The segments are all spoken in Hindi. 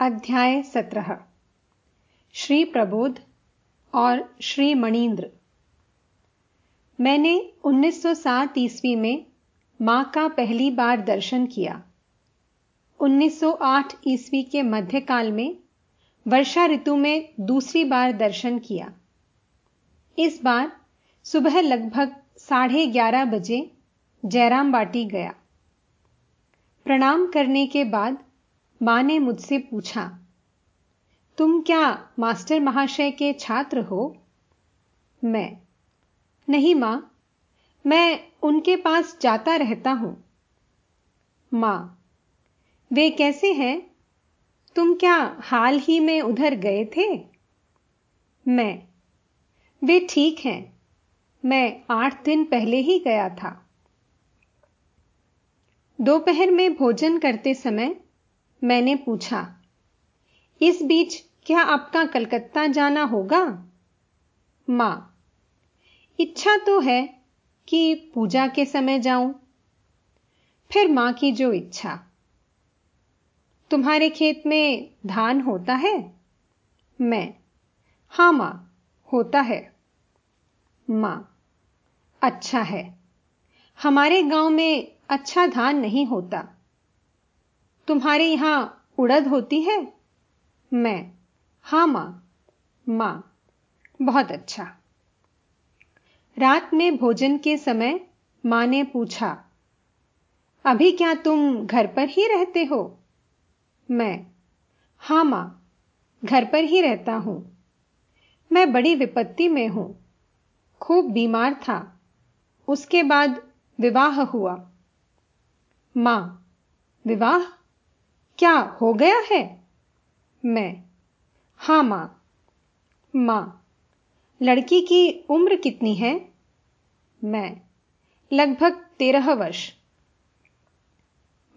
अध्याय सत्रह। श्री प्रबोध और श्री मणीन्द्र। मैंने 1907 ईस्वी में माँ का पहली बार दर्शन किया। 1908 ईस्वी के मध्यकाल में वर्षा ऋतु में दूसरी बार दर्शन किया। इस बार सुबह लगभग साढ़े ग्यारह बजे जयराम बाटी गया। प्रणाम करने के बाद माँ ने मुझसे पूछा, तुम क्या मास्टर महाशय के छात्र हो? मैं. नहीं माँ, मैं उनके पास जाता रहता हूँ। माँ, वे कैसे हैं? तुम क्या हाल ही में उधर गए थे? मैं, वे ठीक हैं। मैं आठ दिन पहले ही गया था। दोपहर में भोजन करते समय मैंने पूछा, इस बीच क्या आपका कलकत्ता जाना होगा? माँ, इच्छा तो है कि पूजा के समय जाऊँ। फिर माँ की जो इच्छा। तुम्हारे खेत में धान होता है? मैं, हाँ माँ, होता है। माँ अच्छा है। हमारे गाँव में अच्छा धान नहीं होता। तुम्हारे यहाँ उड़द होती है? मैं। हाँ, माँ। माँ, बहुत अच्छा। रात में भोजन के समय माँ ने पूछा, अभी क्या तुम घर पर ही रहते हो? मैं, हाँ, माँ, घर पर ही रहता हूँ। मैं बड़ी विपत्ति में हूँ। खूब बीमार था। उसके बाद विवाह हुआ। माँ, विवाह? क्या हो गया है? मैं। हाँ, माँ। माँ, लड़की की उम्र कितनी है? मैं। लगभग तेरह वर्ष।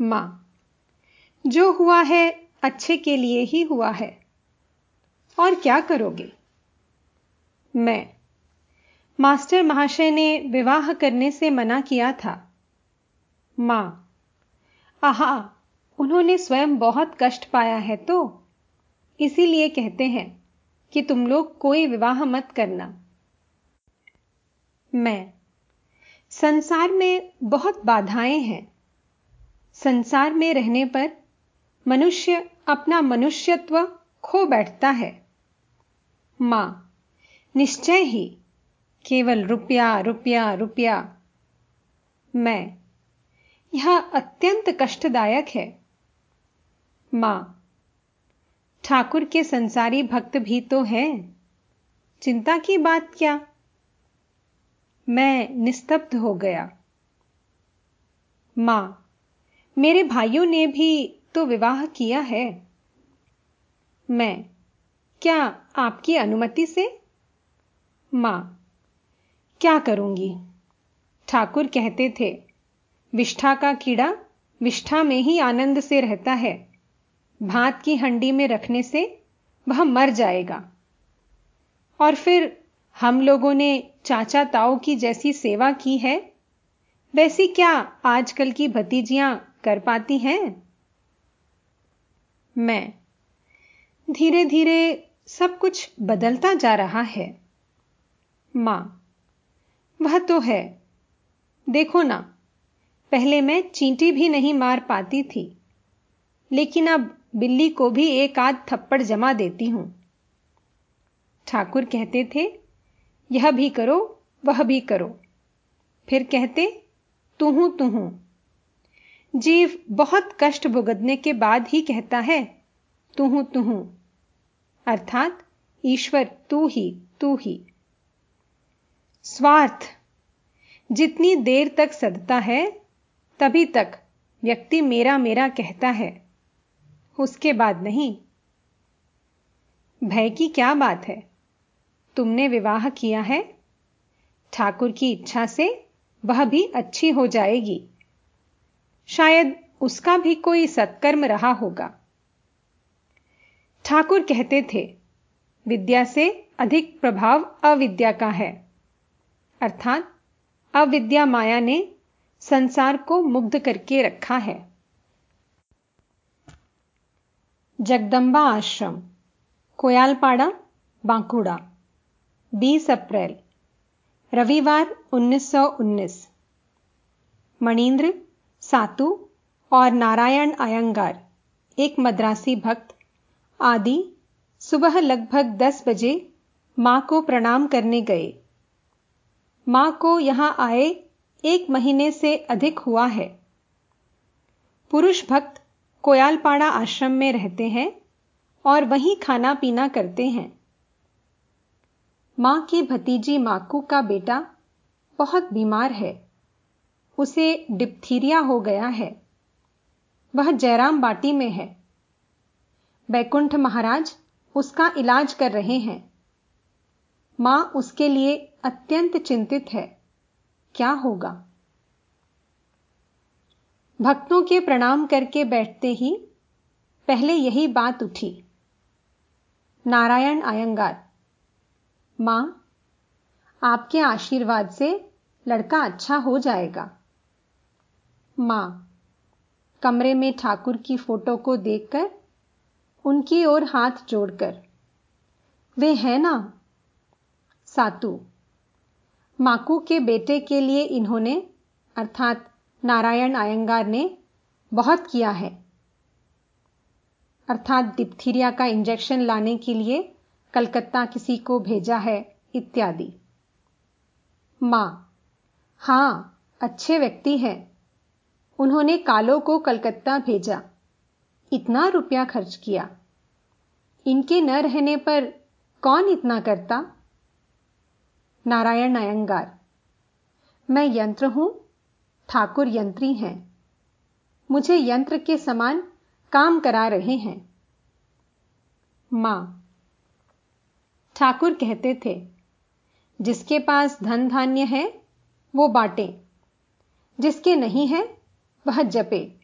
माँ, जो हुआ है अच्छे के लिए ही हुआ है। और क्या करोगे? मैं। मास्टर महाशय ने विवाह करने से मना किया था। माँ, आहा उन्होंने स्वयं बहुत कष्ट पाया है तो? इसीलिए कहते हैं कि तुम लोग कोई विवाह मत करना। मैं। संसार में बहुत बाधाएँ हैं। संसार में रहने पर मनुष्य अपना मनुष्यत्व खो बैठता है। माँ, निश्चय ही, केवल रुपया रुपया रुपया। मैं। यह अत्यंत कष्टदायक है। माँ, ठाकुर के संसारी भक्त भी तो हैं। चिंता की बात क्या? मैं निस्तब्ध हो गया। माँ, मेरे भाइयों ने भी तो विवाह किया है। मैं, क्या आपकी अनुमति से? माँ, क्या करूँगी? ठाकुर कहते थे, विष्ठा का कीड़ा विष्ठा में ही आनंद से रहता है। भात की हंडी में रखने से वह मर जाएगा। और फिर हम लोगों ने चाचा ताऊ की जैसी सेवा की है, वैसी क्या आजकल की भतीजियाँ कर पाती हैं? मैं धीरे धीरे सब कुछ बदलता जा रहा है। माँ, वह तो है। देखो ना, पहले मैं चींटी भी नहीं मार पाती थी, लेकिन अब बिल्ली को भी एक आध थप्पड़ जमा देती हूँ। ठाकुर कहते थे, यह भी करो, वह भी करो। फिर कहते तुहू तुहू जीव बहुत कष्ट भुगतने के बाद ही कहता है तुहू तुहू अर्थात, ईश्वर, तू ही तू ही। स्वार्थ। जितनी देर तक सदता है, तभी तक व्यक्ति मेरा मेरा कहता है। उसके बाद नहीं। भय की क्या बात है? तुमने विवाह किया है? ठाकुर की इच्छा से वह भी अच्छी हो जाएगी। शायद उसका भी कोई सत्कर्म रहा होगा। ठाकुर कहते थे, विद्या से अधिक प्रभाव अविद्या का है। अर्थात अविद्या माया ने संसार को मुग्ध करके रखा है। जगदम्बा आश्रम कोयालपाड़ा बांकुड़ा 20 अप्रैल रविवार 1919 मणिंद्र सातु और नारायण आयंगार एक मद्रासी भक्त, आदि सुबह लगभग 10 बजे माँ को प्रणाम करने गए। माँ को यहाँ आए एक महीने से अधिक हुआ है। पुरुष भक्त कोयालपाड़ा आश्रम में रहते हैं और वहीं खाना पीना करते हैं। माँ की भतीजी माकू का बेटा बहुत बीमार है। उसे डिप्थीरिया हो गया है। वह जयराम बाटी में है। बैकुंठ महाराज उसका इलाज कर रहे हैं। माँ उसके लिए अत्यंत चिंतित है। क्या होगा? भक्तों के प्रणाम करके बैठते ही पहले यही बात उठी। नारायण आयंगार, माँ, आपके आशीर्वाद से लड़का अच्छा हो जाएगा। माँ, कमरे में ठाकुर की फ़ोटो को देखकर उनकी ओर हाथ जोड़कर, वे हैं ना? सातु, माकू के बेटे के लिए इन्होंने, अर्थात नारायण आयंगार ने बहुत किया है। अर्थात डिप्थीरिया का इंजेक्शन लाने के लिए कलकत्ता किसी को भेजा है, इत्यादि। माँ, हाँ, अच्छे व्यक्ति हैं। उन्होंने कालो को कलकत्ता भेजा। इतना रुपया खर्च किया। इनके न रहने पर कौन इतना करता? नारायण अयंगार मैं यंत्र हूँ ठाकुर यंत्री हैं। मुझे यंत्र के समान काम करा रहे हैं। माँ, ठाकुर कहते थे, जिसके पास धन धान्य है, वो बांटे। जिसके नहीं है, वह जपे,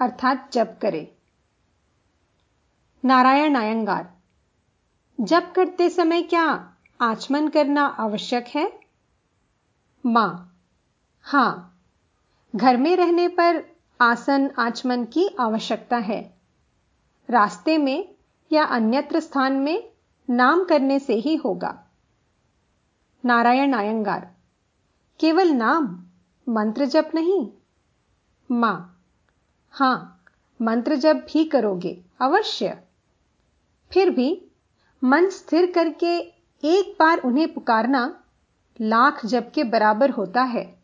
अर्थात जप करे। नारायण आयंगार जप करते समय क्या आचमन करना आवश्यक है? माँ, हाँ घर में रहने पर आसन आचमन की आवश्यकता है। रास्ते में या अन्यत्र स्थान में नाम करने से ही होगा। नारायण आयंगार, केवल नाम, मंत्र जप नहीं। माँ, हाँ, मंत्र जप भी करोगे, अवश्य। फिर भी मन स्थिर करके एक बार उन्हें पुकारना लाख जप के बराबर होता है।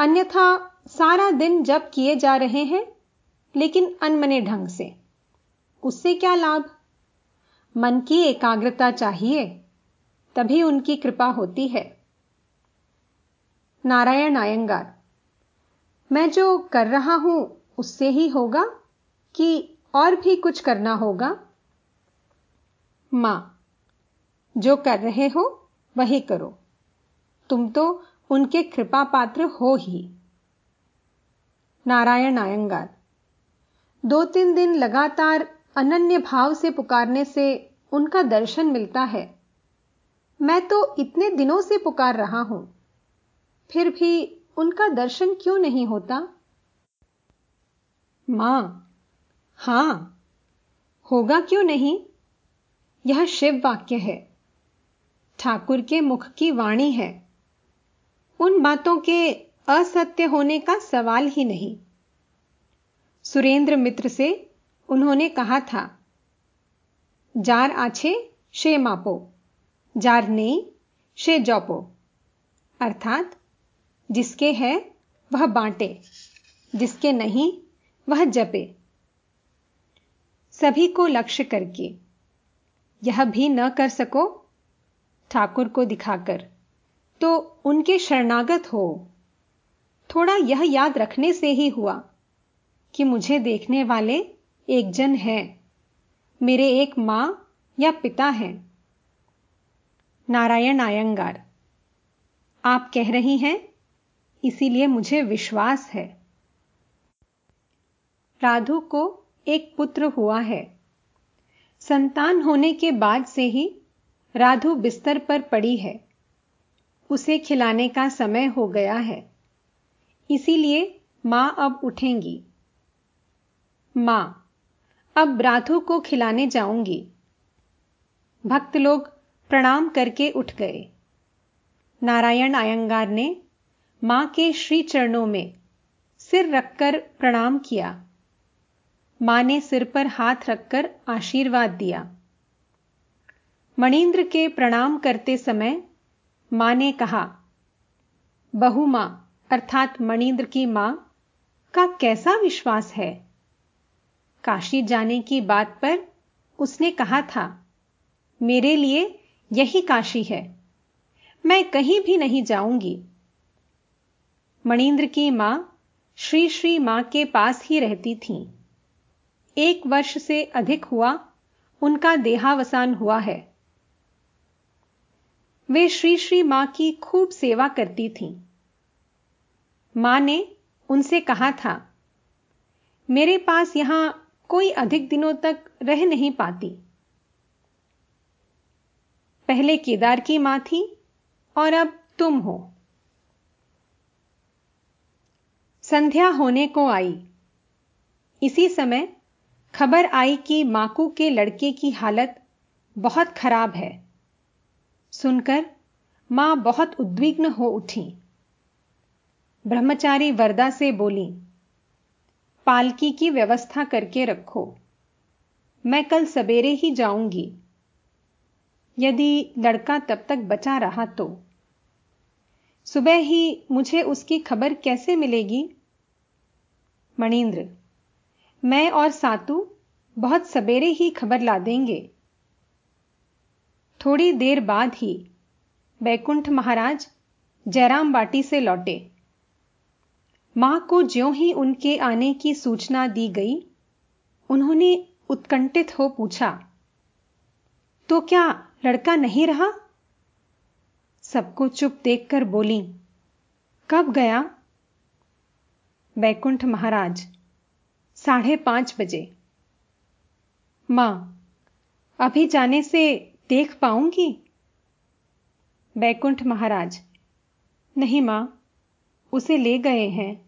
अन्यथा सारा दिन जब किए जा रहे हैं, लेकिन अनमने ढंग से। उससे क्या लाभ? मन की एकाग्रता चाहिए, तभी उनकी कृपा होती है। नारायण आयंगार, मैं जो कर रहा हूँ, उससे ही होगा कि और भी कुछ करना होगा? माँ, जो कर रहे हो, वही करो। तुम तो उनके कृपा पात्र हो ही। नारायण आयंगार दो तीन दिन लगातार अनन्य भाव से पुकारने से उनका दर्शन मिलता है। मैं तो इतने दिनों से पुकार रहा हूँ। फिर भी उनका दर्शन क्यों नहीं होता? माँ, हाँ। होगा क्यों नहीं? यह शिव वाक्य है। ठाकुर के मुख की वाणी है। उन बातों के असत्य होने का सवाल ही नहीं। सुरेंद्र मित्र से उन्होंने कहा था, जार आछे, शे मापो, जार नहीं, शे जौपो। अर्थात, जिसके है, वह बांटे, जिसके नहीं, वह जपे। सभी को लक्ष्य करके, यह भी न कर सको? ठाकुर को दिखाकर तो उनके शरणागत हो। थोड़ा यह याद रखने से ही हुआ कि मुझे देखने वाले एक जन हैं। मेरे एक माँ या पिता हैं। नारायण आयंगार, आप कह रही हैं, इसीलिए मुझे विश्वास है। राधु को एक पुत्र हुआ है। संतान होने के बाद से ही राधु बिस्तर पर पड़ी है। उसे खिलाने का समय हो गया है। इसीलिए माँ अब उठेंगी। माँ, अब राधु को खिलाने जाऊँगी। भक्त लोग प्रणाम करके उठ गए। नारायण आयंगार ने माँ के श्री चरणों में सिर रखकर प्रणाम किया। माँ ने सिर पर हाथ रखकर आशीर्वाद दिया। मणिंद्र के प्रणाम करते समय माँ ने कहा, बहु माँ, अर्थात मणिंद्र की माँ, का कैसा विश्वास है? काशी जाने की बात पर उसने कहा था, मेरे लिए यही काशी है, मैं कहीं भी नहीं जाऊँगी। मणिंद्र की माँ श्री श्री माँ के पास ही रहती थीं। एक वर्ष से अधिक हुआ, उनका देहावसान हुआ है। वे श्री श्री माँ की खूब सेवा करती थीं। माँ ने उनसे कहा था, मेरे पास यहाँ कोई अधिक दिनों तक रह नहीं पाती। पहले केदार की माँ थी और अब तुम हो। संध्या होने को आई। इसी समय खबर आई कि माकू के लड़के की हालत बहुत खराब है। सुनकर माँ बहुत उद्विग्न हो उठी। ब्रह्मचारी वरदा से बोली, पालकी की व्यवस्था करके रखो। मैं कल सवेरे ही जाऊँगी। यदि लड़का तब तक बचा रहा तो। सुबह ही मुझे उसकी खबर कैसे मिलेगी? मणिंद्र मैं और सातु बहुत सवेरे ही खबर ला देंगे। थोड़ी देर बाद ही बैकुंठ महाराज जयराम बाटी से लौटे। माँ को ज्यों ही उनके आने की सूचना दी गई, उन्होंने उत्कंठित हो पूछा तो क्या लड़का नहीं रहा? सबको चुप देखकर बोली, कब गया? बैकुंठ महाराज, साढ़े पाँच बजे। माँ, अभी जाने से देख पाऊँगी? बैकुंठ महाराज, नहीं माँ, उसे ले गए हैं।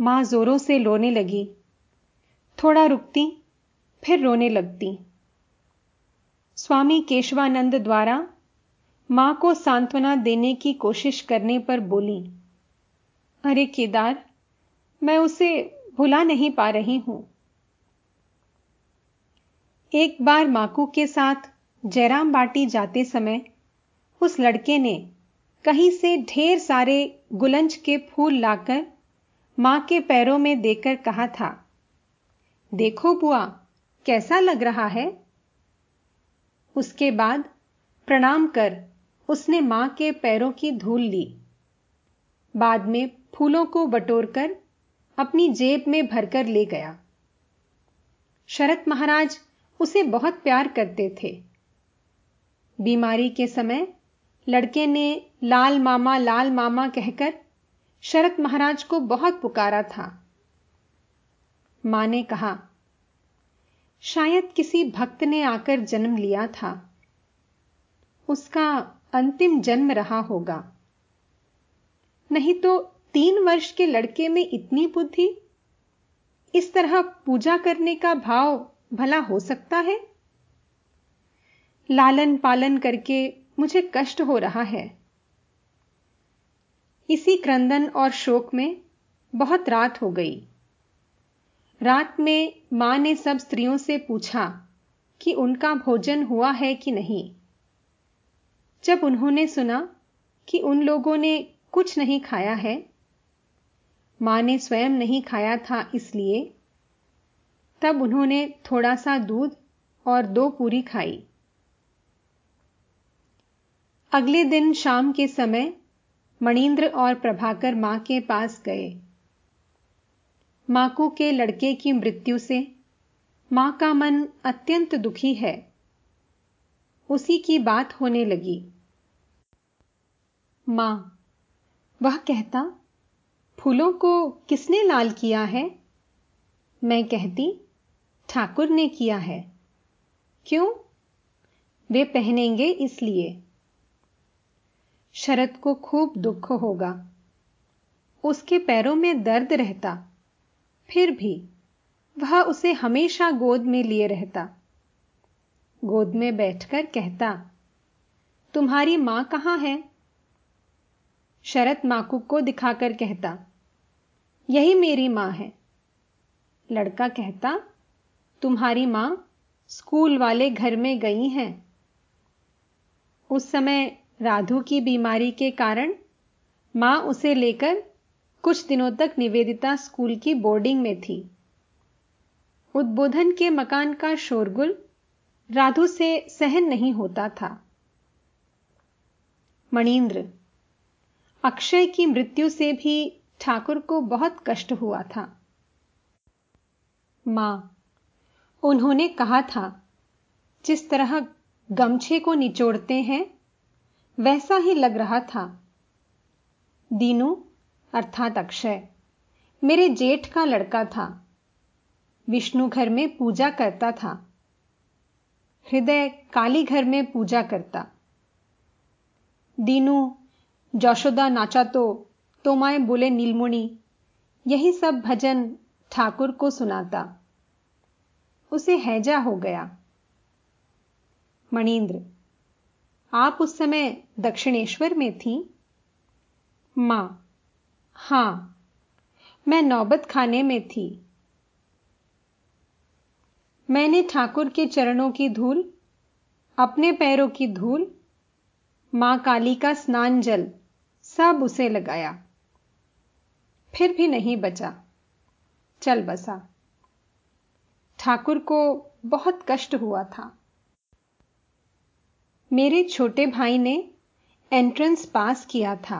माँ जोरों से रोने लगी। थोड़ा रुकती, फिर रोने लगती। स्वामी केशवानंद द्वारा माँ को सांत्वना देने की कोशिश करने पर बोली, अरे केदार, मैं उसे भुला नहीं पा रही हूँ। एक बार माकू के साथ जयराम बाटी जाते समय उस लड़के ने कहीं से ढेर सारे गुलंज के फूल लाकर माँ के पैरों में देकर कहा था, देखो बुआ, कैसा लग रहा है? उसके बाद प्रणाम कर उसने माँ के पैरों की धूल ली। बाद में फूलों को बटोरकर अपनी जेब में भरकर ले गया। शरत महाराज उसे बहुत प्यार करते थे। बीमारी के समय लड़के ने लाल मामा लाल मामा कहकर शरत महाराज को बहुत पुकारा था। माँ ने कहा, शायद किसी भक्त ने आकर जन्म लिया था। उसका अंतिम जन्म रहा होगा। नहीं तो तीन वर्ष के लड़के में इतनी बुद्धि? इस तरह पूजा करने का भाव भला हो सकता है? लालन पालन करके मुझे कष्ट हो रहा है। इसी क्रंदन और शोक में बहुत रात हो गई। रात में माँ ने सब स्त्रियों से पूछा कि उनका भोजन हुआ है कि नहीं। जब उन्होंने सुना कि उन लोगों ने कुछ नहीं खाया है, माँ ने स्वयं नहीं खाया था इसलिए, तब उन्होंने थोड़ा सा दूध और दो पूरी खाई। अगले दिन शाम के समय मणिंद्र और प्रभाकर माँ के पास गए। माकू के लड़के की मृत्यु से माँ का मन अत्यंत दुखी है। उसी की बात होने लगी। माँ, वह कहता, फूलों को किसने लाल किया है? मैं कहती, ठाकुर ने किया है। क्यों? वे पहनेंगे इसलिए। शरद को खूब दुख होगा। उसके पैरों में दर्द रहता। फिर भी वह उसे हमेशा गोद में लिए रहता। गोद में बैठकर कहता, तुम्हारी माँ कहाँ है? शरत माकू को दिखाकर कहता, यही मेरी माँ है। लड़का कहता, तुम्हारी माँ स्कूल वाले घर में गई हैं। उस समय राधु की बीमारी के कारण माँ उसे लेकर कुछ दिनों तक निवेदिता स्कूल की बोर्डिंग में थी। उद्बोधन के मकान का शोरगुल राधु से सहन नहीं होता था। मणिंद्र, अक्षय की मृत्यु से भी ठाकुर को बहुत कष्ट हुआ था। माँ, उन्होंने कहा था, जिस तरह गमछे को निचोड़ते हैं वैसा ही लग रहा था। दीनू, अर्थात अक्षय, मेरे जेठ का लड़का था। विष्णु घर में पूजा करता था। हृदय काली घर में पूजा करता। दीनू, जशोदा नाचा तो तोमाए बोले नीलमुणी यही सब भजन ठाकुर को सुनाता। उसे हैजा हो गया। मणिंद्र आप उस समय दक्षिणेश्वर में थी? माँ। हाँ, मैं नौबत खाने में थी। मैंने ठाकुर के चरणों की धूल, अपने पैरों की धूल, माँ काली का स्नान जल, सब उसे लगाया। फिर भी नहीं बचा। चल बसा। ठाकुर को बहुत कष्ट हुआ था। मेरे छोटे भाई ने एंट्रेंस पास किया था।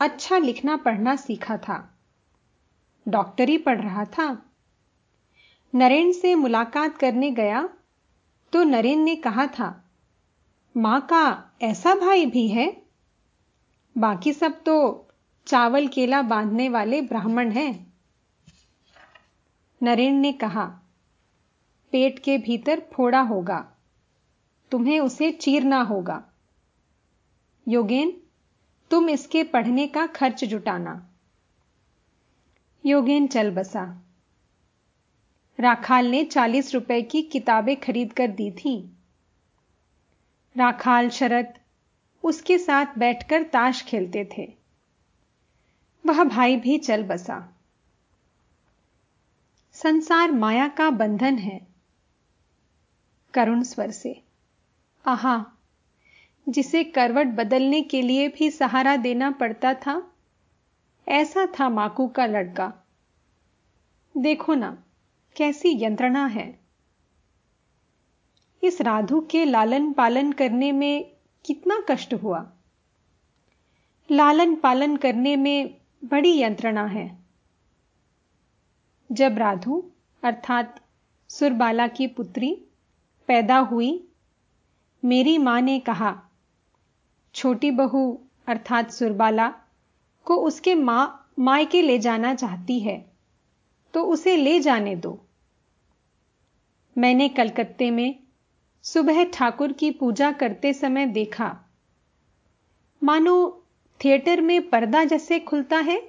अच्छा लिखना पढ़ना सीखा था। डॉक्टरी पढ़ रहा था। नरेन से मुलाकात करने गया तो नरेन ने कहा था, माँ का ऐसा भाई भी है? बाकी सब तो चावल केला बांधने वाले ब्राह्मण हैं। नरेन ने कहा, पेट के भीतर फोड़ा होगा। तुम्हें उसे चीरना होगा। योगेन, तुम इसके पढ़ने का खर्च जुटाना। योगेन, चल बसा। राखाल ने चालीस रुपए की किताबें खरीद कर दी थी। राखाल, शरत, उसके साथ बैठकर ताश खेलते थे। वह भाई भी चल बसा। संसार माया का बंधन है, करुण स्वर से। आहा, जिसे करवट बदलने के लिए भी सहारा देना पड़ता था। ऐसा था माकू का लड़का। देखो ना, कैसी यंत्रणा है। इस राधु के लालन पालन करने में कितना कष्ट हुआ। लालन पालन करने में बड़ी यंत्रणा है। जब राधु, अर्थात सुरबाला की पुत्री, पैदा हुई मेरी माँ ने कहा, छोटी बहू, अर्थात सुरबाला, को उसके माँ, मायके ले जाना चाहती है तो उसे ले जाने दो। मैंने कलकत्ते में सुबह ठाकुर की पूजा करते समय देखा, मानो थिएटर में पर्दा जैसे खुलता है?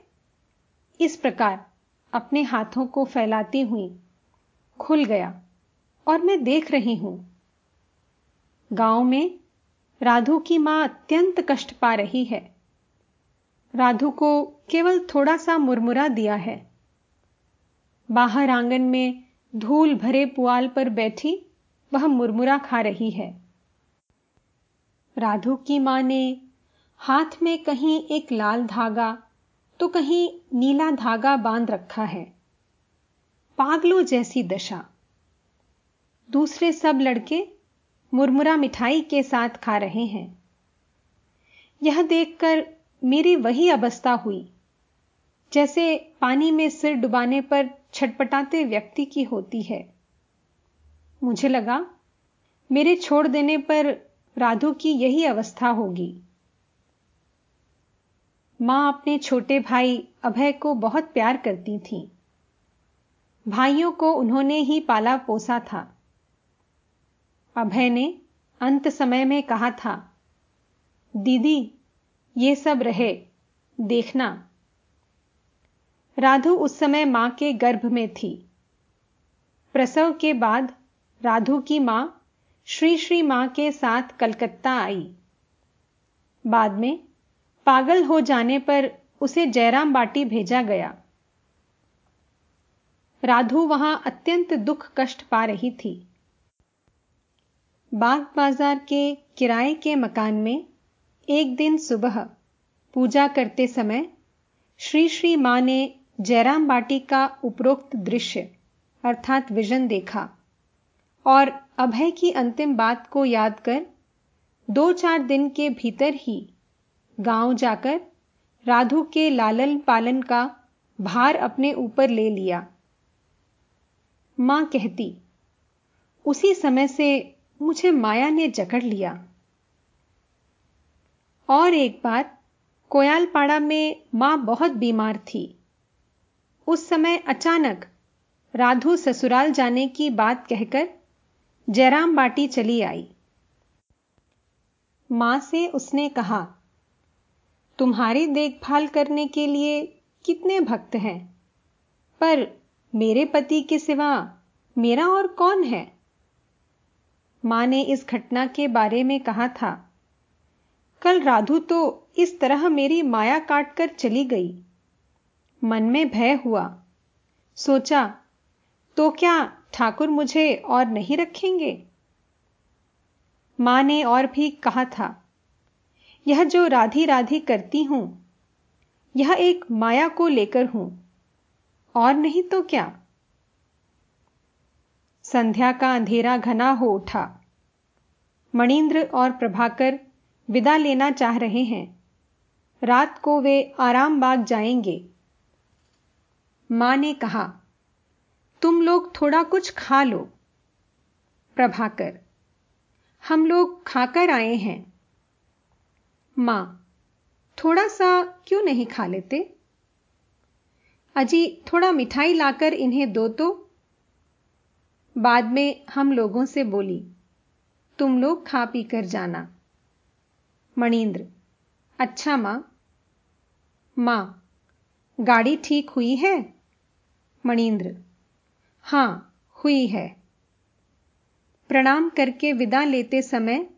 इस प्रकार अपने हाथों को फैलाती हुई खुल गया और मैं देख रही हूँ गाँव में राधु की माँ अत्यंत कष्ट पा रही है। राधु को केवल थोड़ा सा मुरमुरा दिया है। बाहर आँगन में धूल भरे पुआल पर बैठी वह मुरमुरा खा रही है। राधु की माँ ने हाथ में कहीं एक लाल धागा तो कहीं नीला धागा बाँध रखा है। पागलों जैसी दशा। दूसरे सब लड़के मुरमुरा मिठाई के साथ खा रहे हैं। यह देखकर मेरी वही अवस्था हुई, जैसे पानी में सिर डुबाने पर छटपटाते व्यक्ति की होती है। मुझे लगा, मेरे छोड़ देने पर राधु की यही अवस्था होगी। माँ अपने छोटे भाई अभय को बहुत प्यार करती थी। भाइयों को उन्होंने ही पाला पोसा था। अभय ने अंत समय में कहा था, दीदी, ये सब रहे, देखना। राधु उस समय माँ के गर्भ में थी। प्रसव के बाद राधु की माँ श्री श्री माँ के साथ कलकत्ता आई। बाद में पागल हो जाने पर उसे जयराम बाटी भेजा गया। राधु वहाँ अत्यंत दुख कष्ट पा रही थी। बाग बाज़ार के किराए के मकान में एक दिन सुबह पूजा करते समय श्री श्री माँ ने जयराम बाटी का उपरोक्त दृश्य अर्थात विजन देखा और अभय की अंतिम बात को याद कर दो चार दिन के भीतर ही गाँव जाकर राधु के लालन पालन का भार अपने ऊपर ले लिया। माँ कहती, उसी समय से मुझे माया ने जकड़ लिया। और एक बार कोयालपाड़ा में माँ बहुत बीमार थी। उस समय अचानक राधु ससुराल जाने की बात कहकर जयराम बाटी चली आई। माँ से उसने कहा, तुम्हारी देखभाल करने के लिए कितने भक्त हैं, पर मेरे पति के सिवा मेरा और कौन है? माँ ने इस घटना के बारे में कहा था। कल राधु तो इस तरह मेरी माया काटकर चली गई। मन में भय हुआ। सोचा तो क्या ठाकुर मुझे और नहीं रखेंगे? माँ ने और भी कहा था, यह जो राधी राधी करती हूँ, यह एक माया को लेकर हूँ, और नहीं तो क्या? संध्या का अंधेरा घना हो उठा। मणिंद्र और प्रभाकर विदा लेना चाह रहे हैं। रात को वे आराम बाग जाएँगे। माँ ने कहा, तुम लोग थोड़ा कुछ खा लो। प्रभाकर, हम लोग खाकर आए हैं। माँ, थोड़ा सा क्यों नहीं खा लेते? अजी, थोड़ा मिठाई लाकर इन्हें दो तो। बाद में हम लोगों से बोली, तुम लोग खा पी कर जाना। मणिंद्र अच्छा माँ। माँ, गाड़ी ठीक हुई है? मणिंद्र, हाँ, हुई है। प्रणाम करके विदा लेते समय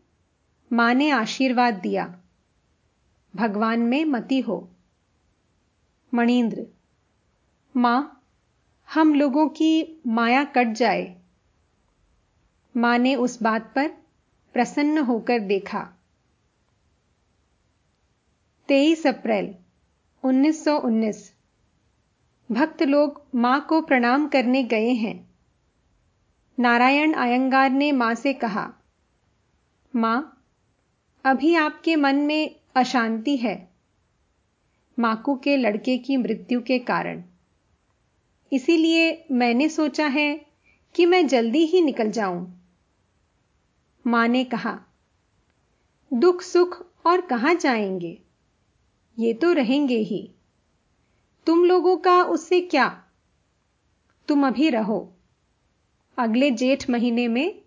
माँ ने आशीर्वाद दिया। भगवान में मती हो। मणिंद्र, माँ, हम लोगों की माया कट जाए। माँ ने उस बात पर प्रसन्न होकर देखा। 23 अप्रैल 1919 भक्त लोग माँ को प्रणाम करने गए हैं। नारायण आयंगार ने माँ से कहा, माँ, अभी आपके मन में अशांति है, माकू के लड़के की मृत्यु के कारण। इसीलिए मैंने सोचा है कि मैं जल्दी ही निकल जाऊँ। माँ ने कहा, दुख, सुख और कहाँ जाएँगे? ये तो रहेंगे ही। तुम लोगों का उससे क्या? तुम अभी रहो। अगले जेठ महीने में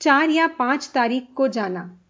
चार या पाँच तारीख को जाना।